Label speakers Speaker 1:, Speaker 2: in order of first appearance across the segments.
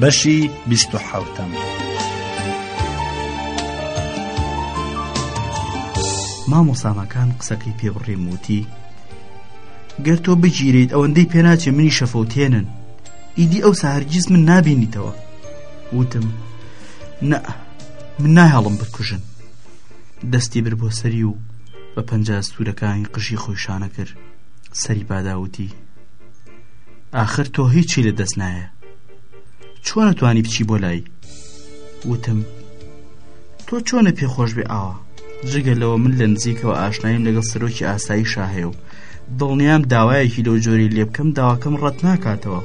Speaker 1: بەشی بیست و حەوتەم.
Speaker 2: مامۆسامەکان قسەکەی پێبڕیم وتی گەر تۆ بگیریت ئەوەندەی پێناچێ منی شەفەوتێنن ئیدی ئەو سەهرگیز من نبینیتەوە وتم نە من ناهێڵم بکوژن دەستی بر بۆ سەری و بە پەنجا سوورەکانی قژی خۆشانە کرد سەری باداوتی ئاخر تۆ هیچی لە دەست نایە چۆن توانی بچی بۆ لای وتم تۆ چۆنە پێخۆش بێ ئاوا جگە لەوە من لە نزیکەوە ئاشنایم لەگەڵ سەرۆکی ئاسایی شاهەیە و دڵنیام داوایەکی لەو جۆری لێ بکەم داواکەم ڕەت ناکاتەوە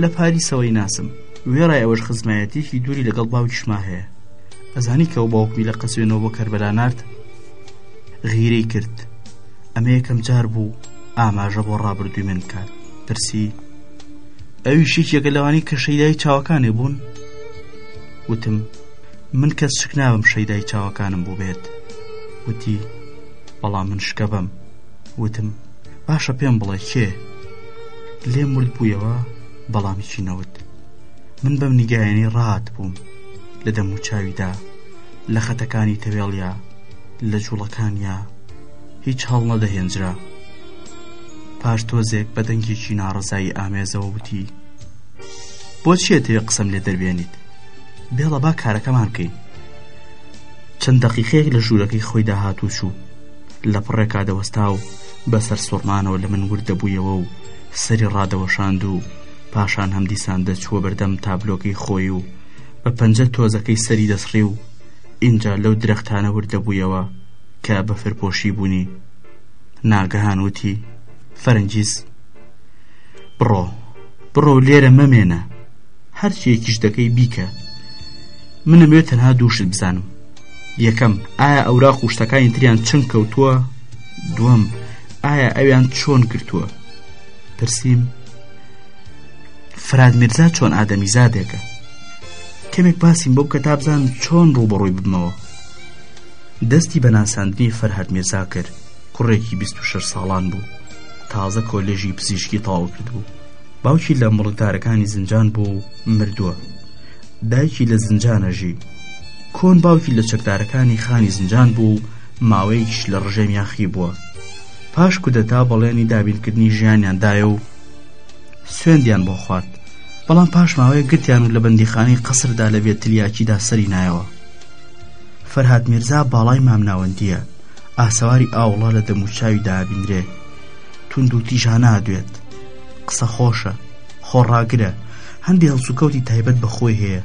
Speaker 2: لە پاریسەوەی ناسم وێڕای ئەوەش خزمایەتێکی دووری لەگەڵ باوکیشما هەیە ئەزانی کە و باوکمی لە قەسوێنەوە بۆ کەربەلا نرد غیرەی کرد ئەمە یەکەم جار بوو ئاماژە بۆ ڕابردووی من بکات پرسی ئەویش یەکێکە لەوانی کە شەیدای چاوەکانێ بوون وتم من کەس شک نابم شەیدای چاوەکانم بووبێت وتی بەڵام من شکە بم وتم باشە پێم بڵێ کێ لێ مرد بوویەوە بەڵامیکی نەوت من بەم نیگایانی ڕات بووم لە دەم و چاویدا لە خەتەکانی تەوێڵە لە جوڵەکانیا هیچ هەڵ نەدەهێنجرا پاش تۆزێک بە دەنگێکی ناڕەزایی ئامێزەوە وتی بۆ چیە تەوێ قسەم لێ دەربێنیت بێڵە با کارەکەمان بکەین چەند دەقیقەیەک لە ژوورەکەی خۆی داهات و چوو لە پڕێکا دەوەستا و بەسەر سوڕمانەوە لە من وردەبوویەوە و سەری ڕادەوەشاند و پاشان هەم دیسان دەچووە بەردەم تابلۆکەی خۆی و بە پەنجە تۆزەکەی سەری دەسڕی و ئینجا لەو درەختانە وردەبوویەوە کە بە فرپۆشی بوونی ناگەهان وتی فەرنجیس بڕۆ بڕۆ لێرە مەمێنە هەرچیەکیش دەکەی بیکە منم وێ تەنها دووشت بزانم یەکەم ئایا ئەورا قوشتەکانی تریان چنگ کەوتووە دووەم ئایا ئەویان چۆن گرتووە پرسییم فراد میرزا چۆن ئادەمی زادێکە کەمێک باسیم بۆ کە تا بزان چۆن ڕووبەڕووی ببمەوە دەستی بە ناساندنی فەرهاد میرزا کرد کوڕێکی بیست و شەش ساڵان بوو تازە کۆلێژی پزیشکی تەواو کردبوو باوکی لە مڵکدارەکانی زنجان بوو و مردووە دایکی لە زنجانەژی کۆن باوکی لە چەکدارەکانی خانی زنجان بوو ماوەیەکیش لە ڕژێم یاخی بووە پاش کودەتا بەڵێنی دابینکردنی ژیانیان دایە و سوێندیان بۆ خوارد بەڵام پاش ماوەیە گرتیان و لە بەندیخانەی قەسردا لە بێتلیاکیدا سەری نایەوە فەرهاد میرزا باڵای مامناوەندییە، ئاسەواری ئاوڵا لە دەموچاویدا ئەبینرێ، توند و تیژانە ئەدوێت، قسەخۆشە، خۆڕاگرە، هەندێ هەڵسوکەوتی تایبەت بە خۆی هەیە،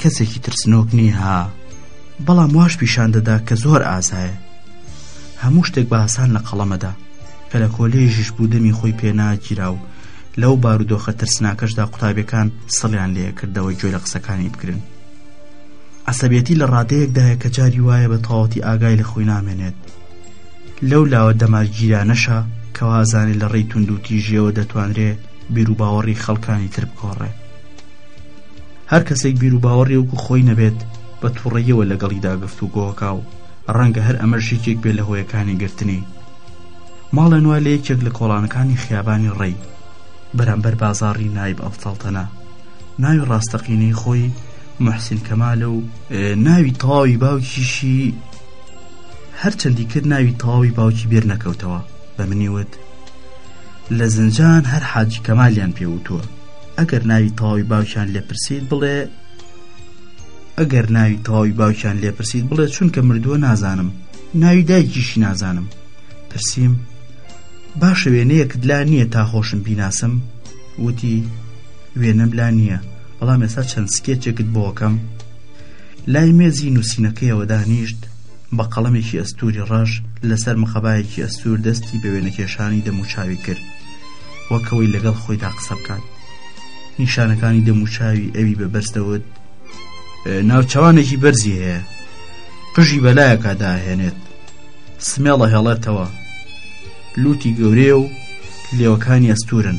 Speaker 2: کەسێکی ترسنۆک نییە ها، بەڵام واش پیشان دەدا کە زۆر ئازایە، هەموو شتێک بە ئاسان لە قەڵەمەدا، کە لە کۆلێژیش بوو دەمی خۆی پێ ناگیرا و لەو بارودۆخە ترسناکەشدا قوتابیەکان سڵیان لێ ئەکردەوە گوێ لە قسەکانی بگرن. عەسەبیەتی لە ڕادەیەکدایە کە جاری وایە بە تەواوەتی ئاگای لە خۆی نامێنێت لەو لاوە دەمارگیرانەشە کەوا ئەزانێت لە ڕێی توند و تیژیەوە دەتوانرێ بیروباوەڕی خەڵکانی تر بگۆڕێ هەر کەسێک بیروباوەڕی وەکو خۆی نەبێت بە توڕەیەوە لەگەڵیدا گفت و گۆکا و ڕەنگە هەر ئەمەر شێکێک بێ لە هۆیەکانی گرتنی ماڵێن وای لە یەکێک لە کۆڵانەکانی خیابانی ڕێی بەرامبەر بازاڕی نایب ئەڵتەڵتەنە ناوی ڕاستەقینەی خۆی محسین کەمالە و ناوی تەواوی باوکیشی هەرچەندی کرد ناوی تەواوی باوکی بێر نەکەوتەوە بە منی وت لە زنجان هەر حاجی کەمالیان پێوتووە ئەگەر ناوی تەواوی باوکیان لێپرسید بڵێ ئەگەر ناوی تەواوی باوکیان لێپرسید بڵێ چونکە مردووە نازانم ناوی دایکیشی نازانم پرسییم باشە وێنەیەکت لا نییە تا خۆشم بیناسم وتی وێنەم لا نییە بەڵام ئێستا چەند سکێچێکت بۆکەم لای مێزی نووسینەکەیەوە دانیشت بە قەڵەمێکی ئەستوری ڕەش لەسەر مخەبایەکی ئەستور دەستی بە وێنەکێشانی دەموچاوی کرد وەکەوەی لەگەڵ خۆیدا قسە بکات نیشانەکانی دەموچاوی ئەوی بە بەرزدەوت ناوچوانێکی بەرزی هەیە قژی بەلایەکە داهێنێت سمێڵە هێڵێتەوە لوتی گەورەیە و لێوەکانی ئەستورن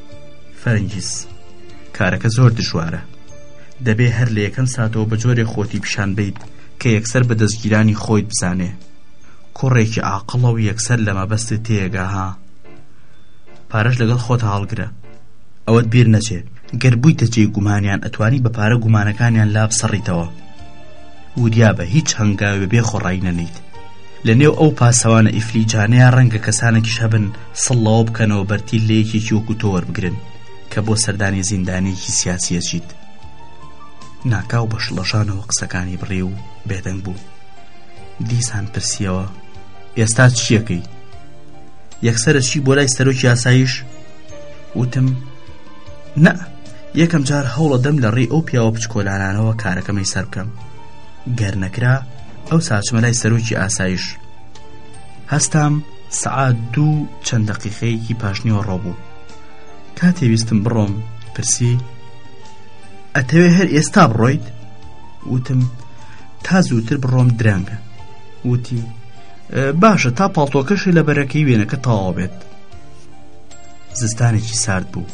Speaker 2: فەرنگیز، کارەکە زۆر دژوارە دەبێ هەر لە یەکەم ساتەوە بە جۆرێ خۆتی پیشان بیت کە یەکسەر بە دەستگیرانی خۆیت بزانێ کوڕێکی ئاقڵە و یەکسەر لە مەبەستێ تێگا ها پارەش لەگەڵ خۆت هاڵگرە ئەوەت بیر نەچێ گەر بوویتە جێ گومانیان ئەتوانی بە پارە گومانەکانیان لا بسەڕیتەوە وریابە هیچ هەنگاوێ بێ خۆڕایی نەنیت لە نێو ئەو پاسەوانە ئیفلیجانەیە ڕەنگە کەسانێکیش هەبن سڵەوە بکەنەوە بەرتیل لە یەکێکی وەکو تۆ وەربگرن کە بۆ سەردانی زیندانیەکی سیاسیە چیت ناکاو بە شڵەژانەوە قسەکانی بڕێ و بێدەنگ بوو دیسان پرسیەوە ئێستا چیەکەی یەکسرە چی بۆ لای سەرۆکی یاسایش وتم نە یەکەم جار هەوڵە دەم لە ڕێی ئەو پیاوە بچکۆلانانەوە کارەکەمەی سەر بکەم گەر نەکرا ئەوسا ئەچمە لای سەرۆکی ئاسایش هەستام سەعات دوو چەند دەقیقەیەکی پاشنیوەڕۆ بوو تا تێویستم بڕۆم پرسی ئەتەوێ هەر ئێستا بڕۆیت وتم تا زووتر بڕۆم درەنگە وتی باشە تا پاڵتۆکەشی لە بەرەکەی وێنەکە تەواو بێت زستانێکی سارد بوو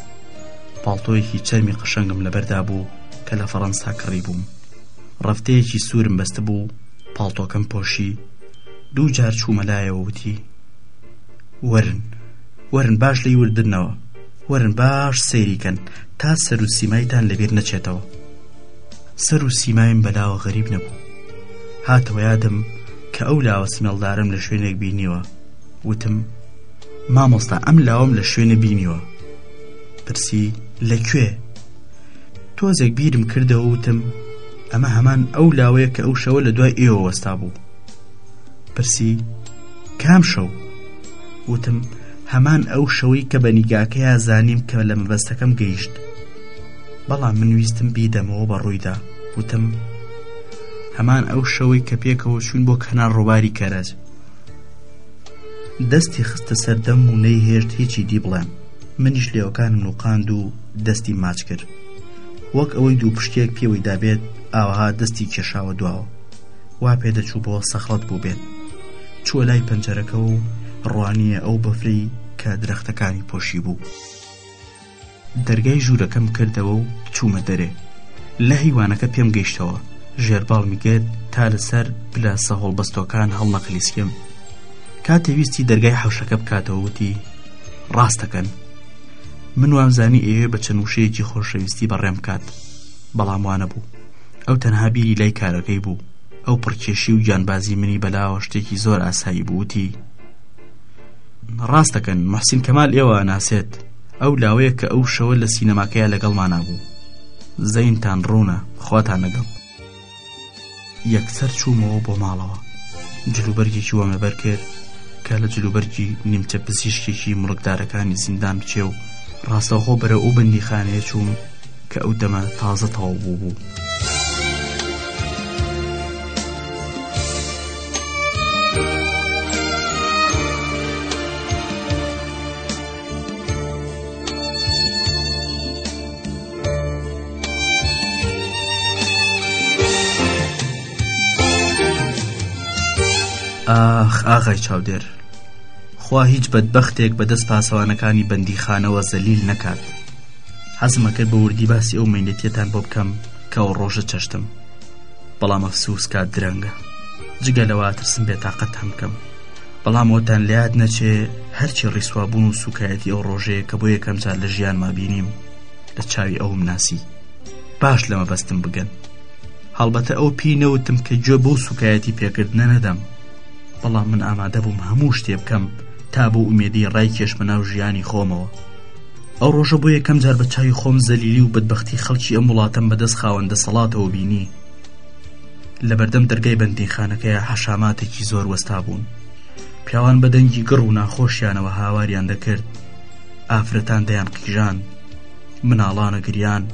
Speaker 2: پاڵتۆیەکی چەرمی قشنگم لەبەردا بوو کە لە فەڕەنسا کڕی بووم ڕەفتەیەکی سوورم بەستبوو پاڵتۆکەم پۆشی دوو جار چوومە لایەوە وتی وەرن وەرن باش لێی وردنەوە وەرن باش سەیریکەن تا سەر و سیمایتان لەبیر نەچێتەوە سەر و سیمایم بەلاوە غەریب نەبوو هاتەوە یادم کە ئەو لاوە سمێڵدارم لە شوێنێک بینیوە وتم مامۆستا ئەم لاوەم لە شوێنە بینیوە پرسی لەکوێ تۆزێک بیرم کردەوە وتم ئەمە هەمان ئەو لاوەیە کە ئەو شەوە لە دوای ئێوە وەستا بوو پرسی کام شەو وتم هەمان ئەو شەوەی کە بە نیگاکەیە زانیم کە لە مەبەستەکەم گەیشت بەڵام من ویستم بیدەمەوە بە ڕوویدا وتم هەمان ئەو شەوەی کە پێکەوە چوین بۆ کەنار ڕووباری کەرەج دەستی خستە سەردەم و نەیهێشت هیچی دی بڵێم منیش لێوەکانم نوقاند و دەستی ماچ کرد وەک ئەوەی دوو پشتێک پێوەی دابێت ئاوها دەستی کێشاوە دواوە وا پێدەچوو بۆ سەخڵەت بوو بێت چووە لای پەنجەرەکە و ڕوانیە ئەو بەفرەی کە درەختەکانی پۆشی بوو دەرگای ژوورەکەم کردەوە و چوومە دەرێ لە هیوانەکە پێم گەیشتەوە ژێرباڵمی گرت تا لەسەر پلاسە هەڵبەستۆکان هەڵنەقلیسکم کاتێویستی دەرگای حەوشەکە بکاتەوە وتی ڕاستەکەن من وامزانی ئێوێ بە چەند وشەیەکی خۆشەویستی بەڕێم بکات بەڵام وانە بوو ئەو تەنها بیری لای کارەکەی بوو ئەو پڕکێشی و گیانبازی منی بەلاوە شتێکی زۆر ئاسایی بووتی ڕاستەکەن محسین کەمال ئێوە ناسێت ئەو لاوەیە کە ئەو شەوە لە سینەماکەیە لەگەڵمانە بوو زەینتان ڕوونە خواتان لەگەڵ یەکسەر چوومەوە بۆ ماڵەوە جلوبەرگێکی وامە بەرکرد کە لە جلوبەرگی نیمچە پزیشکێکی مڵکدارەکانی زیندان بچێ و ڕاستەوخۆ بەرە ئەو بەندیخانەیە چووم کە ئەو دەمە تازە تەواو بوو بوو. ئاخ ئاغای چاودێر خوا هیچ بەدبەختێک بەدەست پاسەوانەکانی بەندیخانەوە زەلیل نەکات حەزمەکرد بە وردی باسی ئەو مینەتیەتان بۆ بکەم کە ئەو ڕۆژە چەشتم بەڵام ئەفسوس کات درەنگە جگە لەوە ترسم بێتاقەت هەم بکەم بەڵام وەتان لات نەچێ هەرچی ڕیسوابوون و سوکایەتی ئەو ڕۆژەیە کە بۆ یەکەم جار لە ژیانما بینیم لە چاوی ئەوم ناسی باش لە مەبەستم بگەن هەڵبەتە ئەو پێی نەوتم کە گوێ بۆ سوکایەتی پێکردنە نەدەم بەڵام من ئامادە بووم هەموو شتێ بکەم تا بۆ ئومێدی ڕای کێشمە ناو ژیانی خۆمەوە ئەو ڕۆژە بۆ یەکەم جار بە چاوی خۆم زەلیلی و بەدبختی خەڵکی ئەم وڵاتم بەدەست خاوەن دەسەڵاتەوە بینی لە بەردەم دەرگای بەندینخانەکەیە حەشاماتێکی زۆر وەستا بوون پیاوان بە دەنگی گڕ و ناخۆشیانەوە هاواریان دەکرد ئافرەتان دەیان قیژان مناڵانە گریان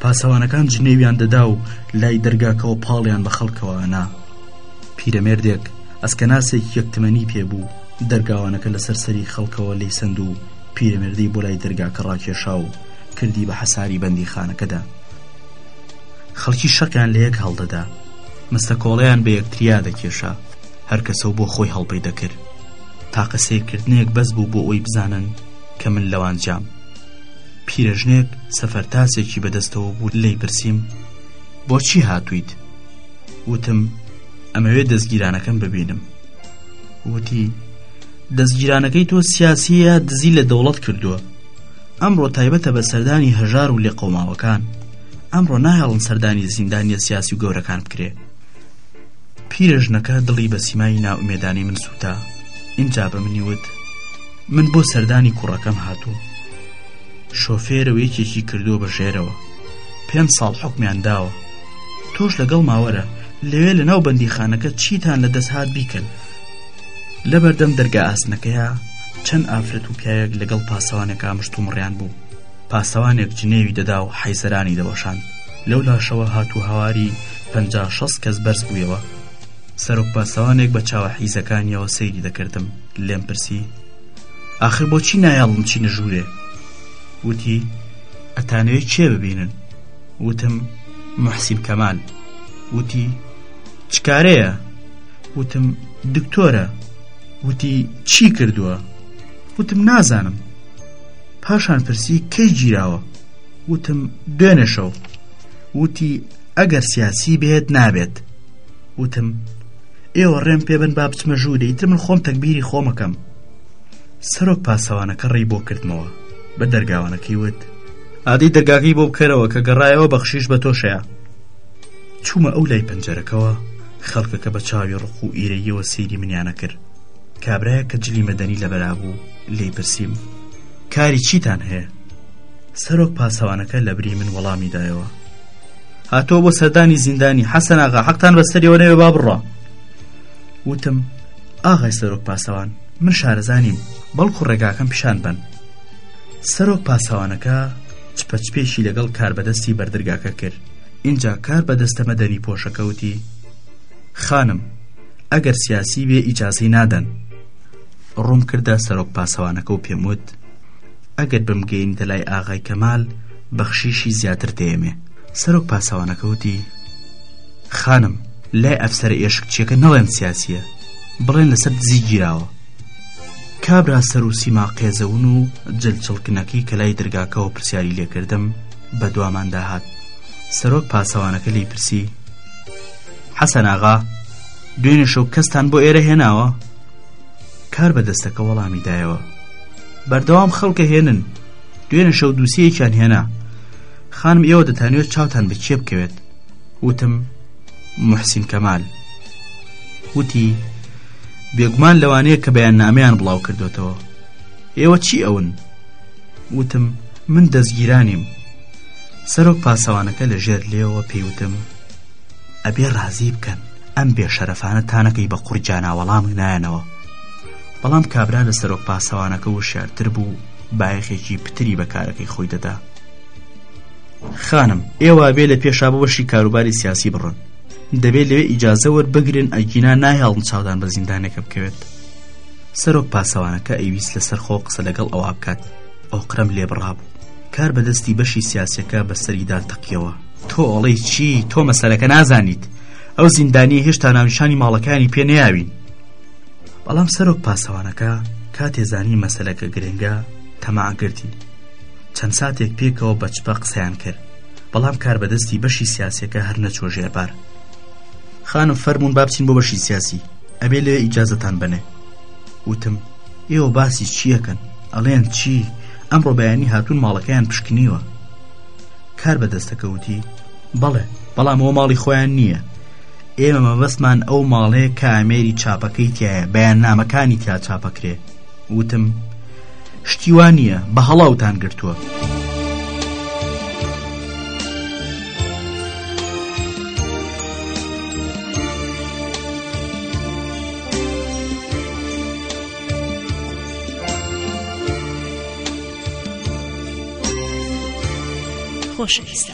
Speaker 2: پاسەوانەکان جنێویان دەدا و لای دەرگاکەەوە پاڵیان بە خەڵکەوەنا پیرەمێردێک ئەسکەناسێک یەکتمەنی پێبوو دەرگاوانەکە لەسەر سەری خەڵکەوە لی سند و پیرەمێردی بۆ لای دەرگاکە ڕاکێشا و کردی بە حەساری بەندی خانەکەدا خەڵکی شەقیان لە یەک هەڵدەدا مستە کۆڵیان بە یەکتریا دەکێشا هەرکەسە بۆ خۆی هەڵپەی دەکرد تاقە سەیرکردنێک بەس بوو بۆ ئەوی بزانن کە من لەوان جام پیرەژنێک سەفەرتاسێکی بەدەستەوە بوو لی پرسییم بۆچی هاتوویت وتم ئەمەوێت دەستگیرانەکەم ببینم وتی دەستگیرانەکەی تۆ سیاسیە دزی لە دەوڵەت کردووە ئەمڕۆ تایبەتە بە سەردانی هەژار و لێ قەوماوەکان ئەمڕۆ نایڵن سەردانی زیندانیە سیاسی و گەورەکان بکرێ پیرەژنەکە دڵی بە سیمای نائومێدانەی من سووتا ئینجا بە منی وت من بۆ سەردانی کوڕەکەم هاتوو شۆفێرە و یەکێکی کردووە بە ژێرەوە پێنج ساڵ حکمیان داوە تۆش لەگەڵ ماوەرە لەوێ لە ناو بەندیخانەکە چیتان لە دەست هاات بیکەن لە بەردەم دەرگا ئاسنەکەیە چەند ئافرەت و پیاوێک لەگەڵ پاسەوانێکا مشتومڕیان بوو پاسەوانێک جنێوی دەدا و حەیسەرانی دەوەشاند لەو لاشەوە هات و هاواری پەنجا شەست کەس بەرز بوویەوە سەرۆک پاسەوانێک بە چاوە حیزەکانیەوە سەیری دەکردم لێم پرسی ئاخر بۆچی نایاڵم چی نەژوورێ وتی ئەتانەوێت چێ ببینن وتم محسیب کەمال وتی چکارەیە وتم دکتۆرە وتی چی کردووە وتم نازانم پاشان پرسی کەی گیراوە وتم دوێنێ شەو وتی ئەگەر سیاسی بێت نابێت وتم ئێوە ڕێم پێبن با بچمە ژوورێ ئیتر من خۆم تەکبیری خۆمەکەم سەرۆک پاسەوانەکە ڕێی بۆ کردمەوە بە دەرگاوانەکەی وت ئادەی دەرگاکەی بۆ بکەرەوە کە گەڕایەوە بەخشیش بە تۆشەیە چوومە ئەو لای پەنجەرەکەەوە خەڵکەکە بە چاوی ڕق و ئیرەیەوە سەیری منیانە کرد کابراە کە جلی مەدەنی لەبەرا بوو لی پرسیم کاری چیتان هەیە سەرۆک پاسەوانەکە لە بری من وەڵامی دایەوە هاتۆ بۆ سەردانی زیندانی حەسەناغا حەقتان بەسەریەوە نەوێ با بڕە وتم ئاغای سەرۆک پاسەوان من شارەزانیم بەڵکو ڕێگاکەم پیشان بن سەرۆک پاسەوانەکە چپەچپێکی لەگەڵ کار بەدەستی بەردرگاکە کرد اینجا کار بەدەستەمە دەنی پۆشەکەوتی خانم ئەگەر سیاسی بێ ئیجاازی نادەن ڕووم کردە سەرۆک پاسەوانەکە و پێم وت ئەگەر بمگەیندە لای ئاغای کەمال بەخشیشی زیاتر دەیەمێ سەرۆک پاسەوانەکە وتی خانم لای ئەفسەر ئێشکچیەکە نەڵێن سیاسیە بڵێن لەسەر دزی گیراوە کابرا سەر و سیما قێزەون و جلچڵکنەکەی کە لای دەرگاکەەوە پرسیاری لێکردم بە دواماندا هات سەرۆک پاسەوانەکە لی پرسی حەسەناغا دوێنێ شەو کەستان بۆ ئێرە هێناوە کار بەدەستەکە وەڵامی دایەوە بەردەوام خەڵکە هێنن دوێنە شەو دووسەیەکیان هێنا خانم ئێوە دەتانوێت چاوتان بە کێ بکەوێت وتم محسین کەمال وتی بێگومان لەوانەیە کە بەیان نامیان بڵاو کردوێتەوە ئێوە چی ئەون وتم من دەستگیرانیم سەرۆک پاسەوانەکە لە ژێر لێەوە پێیوتم ئەبێ ڕازی بکەن ئەم بێ شەرەفانە تانەکەی بە قوڕی جاناوەڵام نایەنەوە بەڵام کابرا لە سەرۆک پاسەوانەکە و شارتر بوو بایەخێکی پتری بە کارەکەی خۆی دەدا خانم ئێوە بێ لە پێشا بۆ بەشی کاروباری سیاسی بڕن دەبێت لەوێ ئیجازە وەربگرن ئەگینا نایهاڵن چاودان بە زیندانێکە بکەوێت سەرۆک پاسەوانەکە ئەویست لەسەر خۆ قسە لەگەڵ ئەوا بکات ئەو قرم لێ بڕابوو کار بەدەستی بەشی سیاسەکە بەسەریدا تەقیەوە تۆ ئەڵەی چی تۆ مەسەرەکە نازانیت ئەو زیندانیە هێشتا ناونیشانی ماڵەکانی پێ نەیاوین بەڵام سەرۆک پاسەوانەکە کاتێ زانی مەسلەکە گرنگە تەماگرتی چەند ساتێک پێکەوە بەچپە قسەیان کرد بەڵام کار بەدەستی بەشی سیاسەکە هەر نەچۆ ژێربار خانم فەرمونون بابچین بۆ بەشی سیاسی ئەبێ لێ ئیجازەتان بنێ وتم ئێوە باسی چیەکەن ئەڵێن چی ئەمڕۆ بەیانی هاتوون ماڵەکەیان پشکنیوە کار بەدەستەکەوتی بەڵێ بەڵام ئەوە ماڵی خۆیان نییە ئێمە مەبەستمان ئەو ماڵەیە کە ئامێری چاپەکەی تایە بەیان نامەکانی تیا چاپەکرێ وتم شتیوان نییە بە هەڵاوتان گرتووە.
Speaker 3: خۆشەویستە